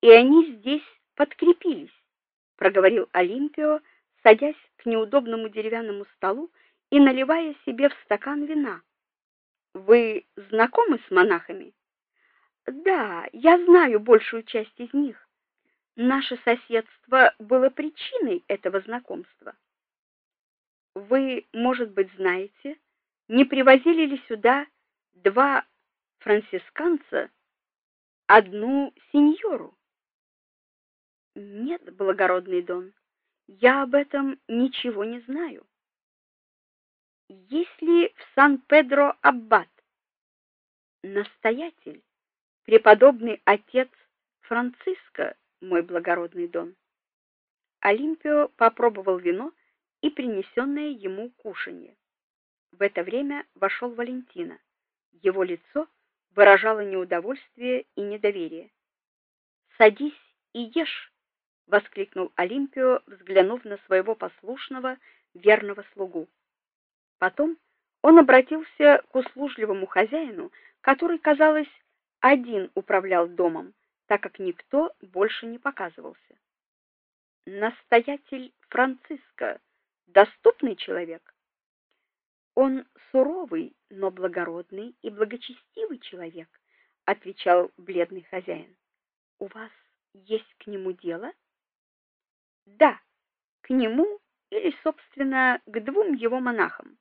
и они здесь подкрепились, проговорил Олимпио, садясь к неудобному деревянному столу и наливая себе в стакан вина. Вы знакомы с монахами? Да, я знаю большую часть из них. Наше соседство было причиной этого знакомства. Вы, может быть, знаете, не привозили ли сюда два францисканца одну сеньору? Нет, благородный Дон. Я об этом ничего не знаю. Если в Сан-Педро аббат настоятель, преподобный отец Франциско, мой благородный Дон. Олимпио попробовал вино и принесенное ему кушанье. В это время вошел Валентина. Его лицо выражало неудовольствие и недоверие. "Садись и ешь", воскликнул Олимпио, взглянув на своего послушного, верного слугу. Потом он обратился к услужливому хозяину, который, казалось, один управлял домом, так как никто больше не показывался. Настоятель Франциско доступный человек. Он суровый, но благородный и благочестивый человек, отвечал бледный хозяин. У вас есть к нему дело? Да, к нему или, собственно, к двум его монахам.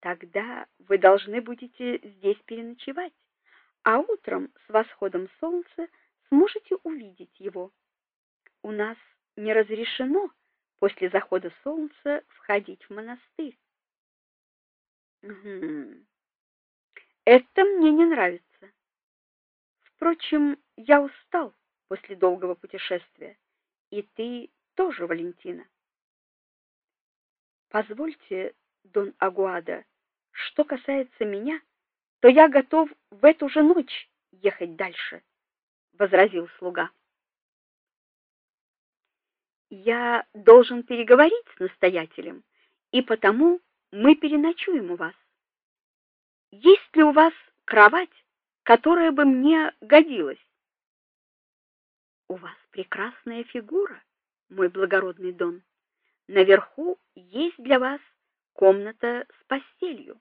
Тогда вы должны будете здесь переночевать, а утром с восходом солнца сможете увидеть его. У нас не разрешено после захода солнца входить в монастырь. Угу. Это мне не нравится. Впрочем, я устал после долгого путешествия, и ты тоже, Валентина. Позвольте, Дон Агуада, что касается меня, то я готов в эту же ночь ехать дальше, возразил слуга. Я должен переговорить с настоятелем, и потому мы переночуем у вас. Есть ли у вас кровать, которая бы мне годилась? У вас прекрасная фигура, мой благородный Дон. Наверху есть для вас комната с постелью.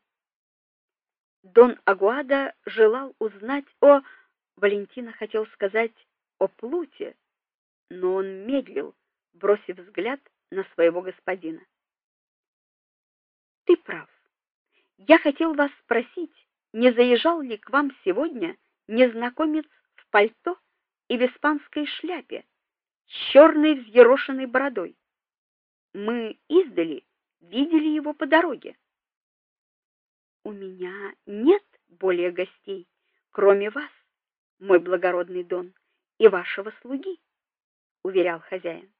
Дон Агуада желал узнать о Валентина хотел сказать о Плуте, но он медлил, бросив взгляд на своего господина. Ты прав. Я хотел вас спросить, не заезжал ли к вам сегодня незнакомец в пальто и в испанской шляпе, с черной взъерошенной бородой? Мы издали видели его по дороге. У меня нет более гостей, кроме вас, мой благородный Дон, и вашего слуги, уверял хозяин.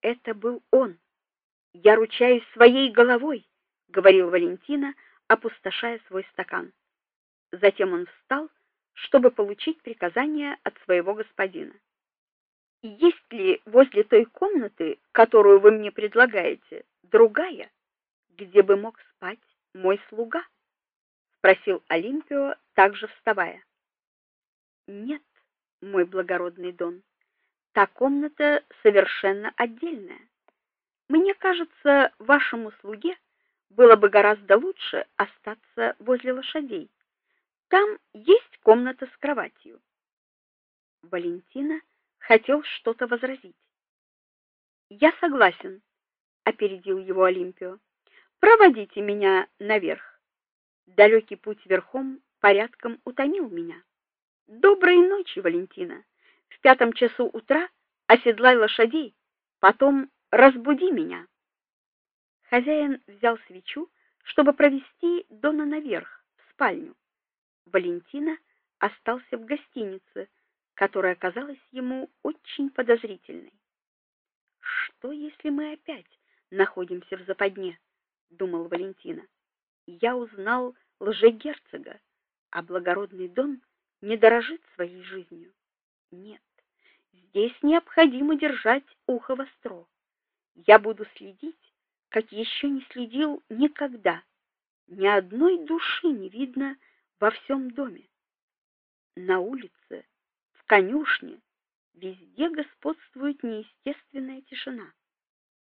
Это был он. Я ручаюсь своей головой, говорил Валентина, опустошая свой стакан. Затем он встал, чтобы получить приказание от своего господина. Есть ли возле той комнаты, которую вы мне предлагаете, другая, где бы мог спать мой слуга? спросил Олимпио, также вставая. Нет, мой благородный Дон. Та комната совершенно отдельная. Мне кажется, вашему слуге было бы гораздо лучше остаться возле лошадей. Там есть комната с кроватью. Валентина хотел что-то возразить. Я согласен, опередил его Олимпио. Проводите меня наверх. Далекий путь верхом порядком утомил меня. Доброй ночи, Валентина. В пятом часу утра оседлай лошадей, потом разбуди меня. Хозяин взял свечу, чтобы провести Дона наверх, в спальню. Валентина остался в гостинице, которая казалась ему очень подозрительной. Что если мы опять находимся в западне, думал Валентина. Я узнал лжегерцога, а благородный Дон не дорожит своей жизнью. Нет. Здесь необходимо держать ухо востро. Я буду следить, как еще не следил никогда. Ни одной души не видно во всем доме. На улице, в конюшне, везде господствует неестественная тишина.